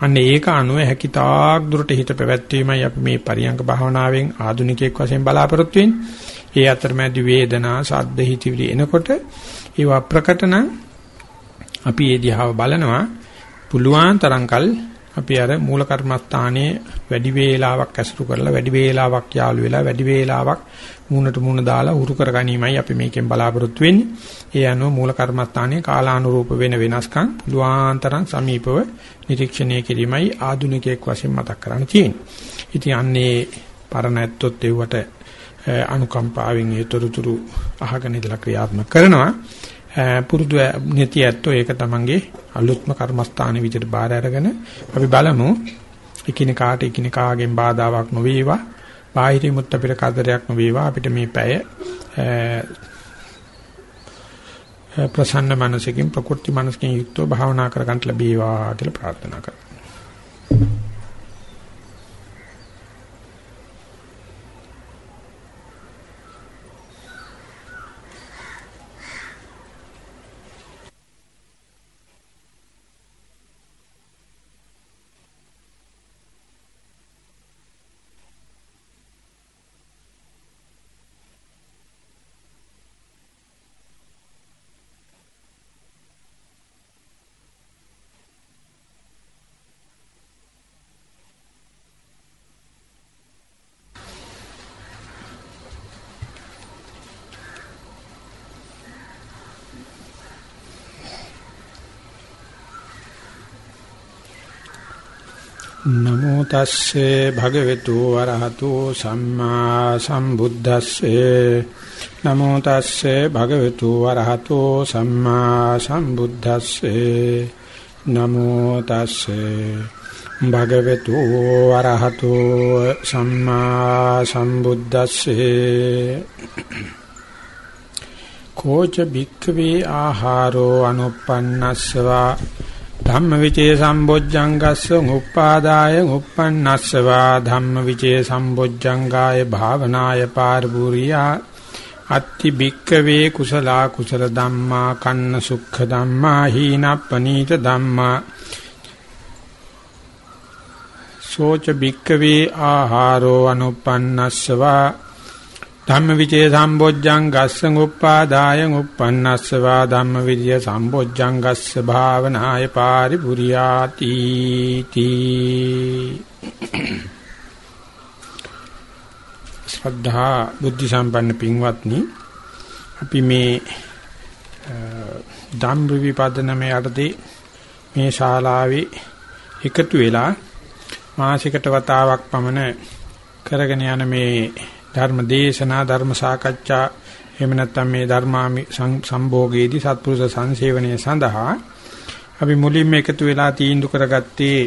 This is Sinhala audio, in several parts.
අන්න ඒක අනුව හැකිතාක් දුරට හිත පැවැත්වීමයි අපි මේ පරියංග භාවනාවෙන් ආධුනිකයෙක් වශයෙන් බලාපොරොත්තු වෙන්නේ. ඒ අතරමැදි වේදනා, සද්ද, හිතවිලි එනකොට ඒවා ප්‍රකට නම් අපි ඒ දිහාව බලනවා පුළුවන් තරම්කල් අපි අර මූල කර්මස්ථානයේ වැඩි වේලාවක් ඇසුරු කරලා වැඩි වේලාවක් යාළු වෙලා වැඩි වේලාවක් මූණට මූණ දාලා උරු කර ගැනීමයි අපි මේකෙන් බලාපොරොත්තු වෙන්නේ. ඒ අනුව මූල කර්මස්ථානයේ කාලානුරූප වෙන වෙනස්කම් පුළුවන් තරම් සමීපව නිරීක්ෂණය කිරීමයි ආධුනිකයෙක් වශයෙන් මතක් කරන්න තියෙන්නේ. ඉතින් අන්නේ පරණ ඇත්තොත් ඒවට අනුකම්පාවෙන් ඒතරතුරු අහගෙන ඉඳලා ක්‍රියාත්මක කරනවා. පුරුදු නැති ඇත්තෝ ඒක තමන්ගේ අලුත්ම කර්මස්ථාන විදිහට බාර අරගෙන අපි බලමු. එකිනෙකාට එකිනෙකාගෙන් බාධාවක් නොවේවා. බාහිරිමුත් අපිට කරදරයක් නොවේවා. අපිට මේ පැය ප්‍රසන්න මනසකින් ප්‍රකෘති මනසකින් යුක්තව භාවනා කරගන්න ලැබේවා කියලා ප්‍රාර්ථනා කරමු. නමෝ තස්සේ භගවතු වරහතු සම්මා සම්බුද්දස්සේ. නමෝ තස්සේ භගවතු වරහතු සම්මා සම්බුද්දස්සේ. නමෝ තස්සේ භගවතු වරහතු සම්මා සම්බුද්දස්සේ. කෝච භික්ඛවේ ආහාරෝ අනුප්පන්නස්සවා ධම්මවිචේ සම්බොජ්ජංගස්ස උප්පාදාය උප්පන්නස්සවා ධම්මවිචේ සම්බොජ්ජංගාය භාවනාය පාරපුරියා අත්ති භික්කවේ කුසලා කුසල ධම්මා කන්න සුඛ ධම්මා හීනප්පනීත ධම්මා. සෝච භික්කවේ ආහාරෝ අනුප්පන්නස්සවා ධම්මවිචේ සම්බොජ්ජං ගස්සං උප්පාදාය උප්පන්නස්සවා ධම්මවිචේ සම්බොජ්ජං ගස්ස භාවනාය පාරිපුරියාති තී. ශ්‍රද්ධා බුද්ධ සම්පන්න පින්වත්නි අපි මේ ධම්ම විපදනමේ යටතේ මේ ශාලාවේ එකතු වෙලා මාසිකට වතාවක් පමණ කරගෙන යන මේ ධර්ම දේශනා ධර්ම සාකච්ඡා එහෙම නැත්නම් මේ ධර්මාමි සම්භෝගයේදී සත්පුරුෂ සංසේවනයේ සඳහා අපි මුලින්ම එකතු වෙලා තීන්දුව කරගත්තේ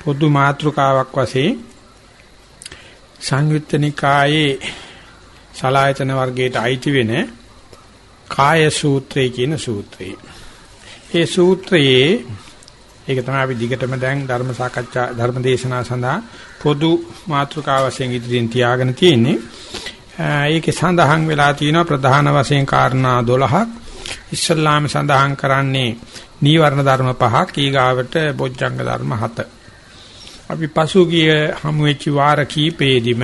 පොදු මාතෘකාවක් වශයෙන් සංයුත්ත නිකායේ සලායතන වර්ගයට අයිති වෙන කාය සූත්‍රය කියන සූත්‍රය. ඒ සූත්‍රයේ ඒක තමයි අපි දිගටම දැන් ධර්ම සාකච්ඡා ධර්ම දේශනා සඳහා පොදු මාතෘකාව වශයෙන් ඉදිරියෙන් තියාගෙන තියෙන්නේ. ඒකේ සඳහන් වෙලා තියෙනවා ප්‍රධාන වශයෙන් කාරණා 12ක්. ඉස්ලාම සඳහන් කරන්නේ නීවරණ ධර්ම පහක් ඊගාවට බොජ්ජංග ධර්ම 7. අපි පසුගිය හමු වෙච්ච වාර කීපෙදිම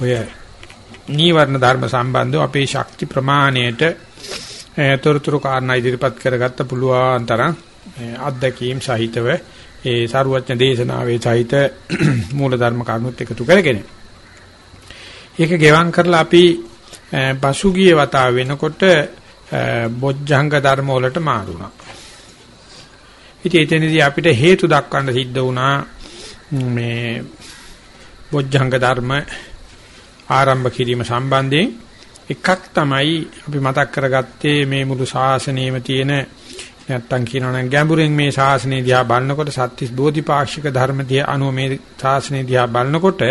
ඔය නීවරණ ධර්ම සම්බන්ධව අපේ ශක්ති ප්‍රමාණයට තොරතුරු කාරණා ඉදිරිපත් කරගත්ත පුළුවන් තරම් අත්දැකීම් සහිතව ඒ සාරුවත්න දේශනාවේ සහිත මූලධර්ම කරුණුත් එකතු කරගෙන ඒක ගෙවම් කරලා අපි පසුගිය වතාව වෙනකොට බොජ්ජංග ධර්ම වලට මාරුණා. ඉතින් එතනදී අපිට හේතු දක්වන්න සිද්ධ වුණා මේ බොජ්ජංග ධර්ම ආරම්භ කිරීම සම්බන්ධයෙන් එකක් තමයි අපි මතක් කරගත්තේ මේ මුළු ශාසනයෙම තියෙන නැත්තම් කියනවනම් ගැඹුරින් මේ ශාසනය දිහා බලනකොට සත්‍තිස් බෝධිපාක්ෂික ධර්ම දිහා අනුව මේ ශාසනය දිහා බලනකොට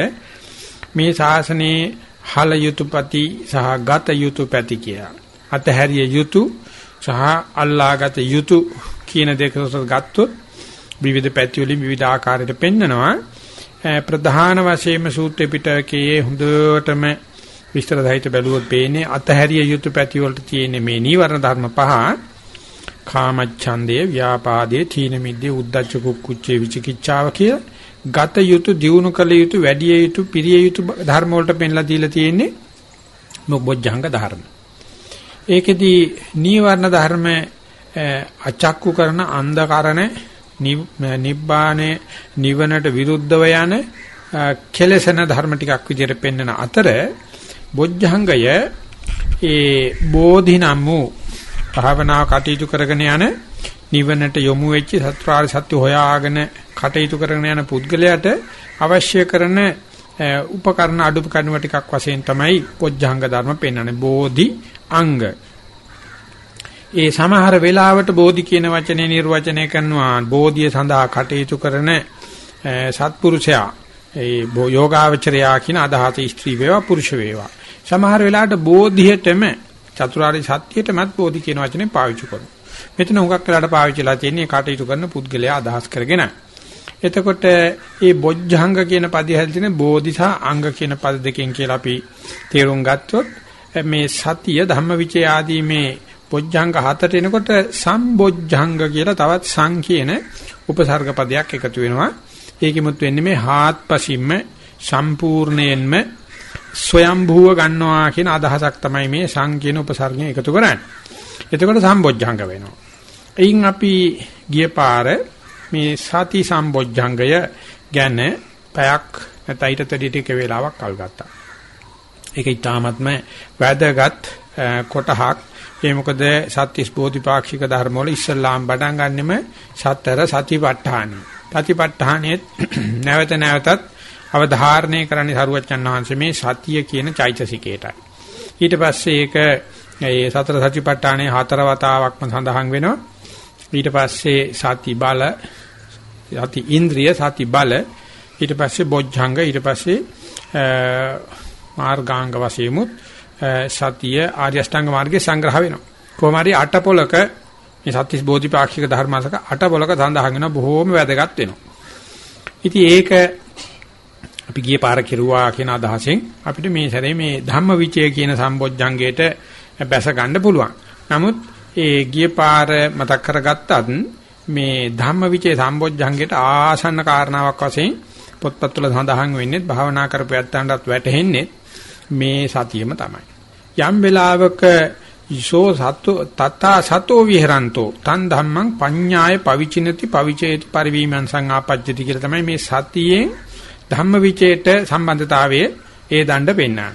මේ ශාසනයේ හල යුතුයපති සහ ගත යුතුයපති කියා. අතහැරිය යුතු සහ අල්ලාගත යුතු කියන දෙක ගත්තොත් විවිධ පැති වලින් විවිධ ආකාරයට පෙන්නනවා. ප්‍රධාන වශයෙන්ම සූත්‍ර පිටකයේ හොඳටම විස්තර සහිත බැලුවොත් පේන්නේ අතහැරිය යුතු පැති වලට තියෙන මේ නීවරණ ධර්ම පහ කාමච්ඡන්දේ ව්‍යාපාදේ තීන මිද්දේ උද්ධච්ච කුක්කුච්චේ විචිකිච්ඡාව කියලා ගත යුතු දියුණු කළ යුතු වැඩි යුතු පිරිය යුතු ධර්ම වලට පෙන්ලා දීලා තියෙන්නේ මොබ්බොජ්ජංග ධර්ම. ඒකෙදි නීවරණ ධර්ම අචක්කු කරන අන්ධකරණ නිබ්බානේ නිවනට විරුද්ධව යන කෙලසන ධර්ම ටිකක් විදිහට පෙන්වන අතර බොජ්ජංගය ඒ බෝධි නම් වූ භාවනාව කටයුතු කරගෙන යන නිවනට යොමු වෙච්ච සත්‍යාර සත්‍ය හොයාගෙන කටයුතු කරගෙන යන පුද්ගලයාට අවශ්‍ය කරන උපකරණ අඩුපකරණ ටිකක් වශයෙන් තමයි පොජ්ජංග ධර්ම පෙන්වන්නේ බෝධි අංග. ඒ සමහර වෙලාවට බෝධි කියන වචනේ නිර්වචනය කරනවා බෝධිය සඳහා කටයුතු කරන සත්පුරුෂයා ඒ යෝගාවචරයා කියන අදහස ස්ත්‍රී වේවා පුරුෂ වේවා. සමහර වෙලාවට බෝධියටම චතුරාර්ය සත්‍යයටමත් බෝධි කියන වචනේ පාවිච්චි කරනවා. මෙතන හුඟක් වෙලාට පාවිච්චිලා තියෙන්නේ කටයුතු කරන පුද්ගලයා අදහස් කරගෙන. එතකොට මේ බොජ්ජංග කියන පදය හැදෙන බෝධි සහ අංග කියන පද දෙකෙන් කියලා අපි තේරුම් ගත්තොත් මේ සතිය ධම්මවිචේ ආදී මේ බොජ්ජංග හතට එනකොට සම්බොජ්ජංග කියලා තවත් සං කියන උපසර්ග පදයක් එකතු වෙනවා. ඒකෙමුත් වෙන්නේ මේ හාත්පසින්ම සම්පූර්ණයෙන්ම ස්වයම්භූව ගන්නවා කියන අදහසක් තමයි මේ සං කියන උපසර්ගයෙන් එකතු කරන්නේ. එතකොට සම්බොජ්ජංග වෙනවා. එයින් අපි ගිය පාර මේ සති සම්බොජ්ජංගය ගැන පැයක් නැත්නම් ඊට තඩි ටික වේලාවක් කල් ගත්තා. ඒක ඊටාත්ම වැදගත් කොටහක්. ඒ මොකද සත්‍තිස් බෝධිපාක්ෂික ධර්ම වල ඉස්සල්ලාම් පටන් ගන්නෙම සතර සතිපට්ඨානෙ. සතිපට්ඨානෙත් නැවත නැවතත් අවධාරණය කරන්නේ සරුවච්චන් වහන්සේ මේ සතිය කියන චෛතසිකේටයි. ඊට පස්සේ ඒක ඒ සතර සතිපට්ඨානයේ හතර වතාවක්ම සඳහන් වෙනවා. ඊට පස්සේ සති බල සති ඉන්ද්‍රිය සති බල ඊට පස්සේ බොජ්ජංග ඊට පස්සේ මාර්ගාංග වශයෙන්මුත් සතිය ආර්ය අෂ්ටාංග මාර්ගයේ සංග්‍රහ වෙනවා. කොහොම හරි අටපොලක මේ සත්‍තිස් බෝධිපාක්ෂික ධර්මාසක අටපොලක සඳහන් වෙන බොහෝම වැදගත් වෙනවා. ඉතින් ඒක අපි ගියේ පාර කෙරුවා කියන අදහසෙන් අපිට මේ සැරේ මේ ධම්මවිචය කියන සම්බොජ්ජංගයට බැස ගන්න පුළුවන්. නමුත් ඒ ගිය පාර මතක් කරගත්තත් මේ ධම්මවිචේ සම්බොජ්ජංගයට ආසන්න කාරණාවක් වශයෙන් පොත්පත්වල සඳහන් වෙන්නේ භාවනා කරපැත්තන්ටත් වැටහෙන්නේ මේ සතියෙම තමයි. යම් වෙලාවක ඊසෝ සත්තු තත්තා සතෝ විහෙරන්තෝ තන් ධම්මං පඤ්ඤාය පවිචිනති පවිචේති පරිවීමං සංආපජ්ජති කියලා තමයි මේ සතියෙන් ධම්මවිචේට සම්බන්ධතාවයේ ඒ දණ්ඩ පෙන්වන්නේ.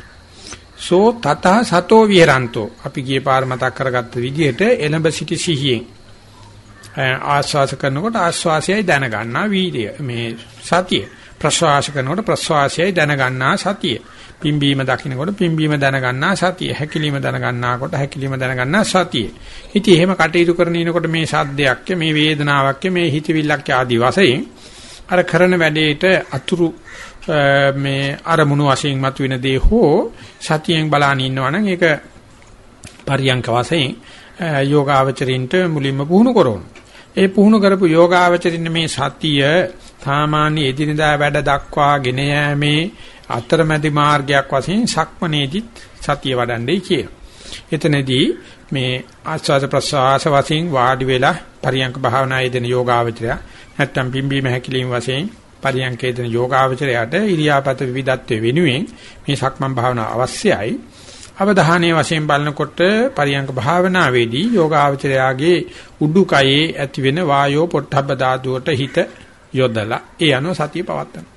සෝ තත සතෝ විහෙරන්තෝ. අපි ගියේ පාර මතක් කරගත්ත විදිහට එළඹ සිටි සිහියෙන්. ආස්වාස කරනකොට ආස්වාසයයි දැනගන්නා වීර්ය මේ සතිය. ප්‍රශ්වාස කරනකොට ප්‍රශ්වාසයයි දැනගන්නා සතිය. පිම්බීම දකින්නකොට පිම්බීම දැනගන්නා සතිය. හැකිලිම දැනගන්නාකොට හැකිලිම දැනගන්නා සතිය. ඉතින් එහෙම කටයුතු කරනකොට මේ සද්දයක් මේ වේදනාවක් මේ හිතවිල්ලක් ආදී වශයෙන් අර කරන වැඩේට අතුරු මේ අරමුණු වශයෙන් මතුවෙන දේ හෝ සතියෙන් බලාන ඉන්නවනම් ඒක පරියංක වශයෙන් යෝගාවචරින්ට මුලින්ම පුහුණු කරනවා. ඒ පුහුණු කරපු යෝගාවචරින් මේ සතිය සාමාන්‍ය එදිනදා වැඩ දක්වාගෙන යෑමේ අතරමැදි මාර්ගයක් වශයෙන් සක්මනේදිත් සතිය වඩන්නේ කියන. එතනදී මේ ආස්වාද ප්‍රසආස වශයෙන් වාඩි වෙලා පරියංක භාවනායේ දෙන යෝගාවචරය නැත්තම් පිම්බීම හැකිලිම වශයෙන් පරියන්කේ දෙන යෝගාවචරයට ඉරියාපත විවිධත්වයේ වෙනුවෙන් මේ සක්මන් භාවනාව අවශ්‍යයි. අවධානයේ වශයෙන් බලනකොට පරියංක භාවනාවේදී යෝගාවචරයාගේ උඩුකයේ ඇතිවෙන වායෝ පොට්ටබ්බ ධාතුවට හිත යොදලා ඒ අනුව සතිය පවත්වනවා.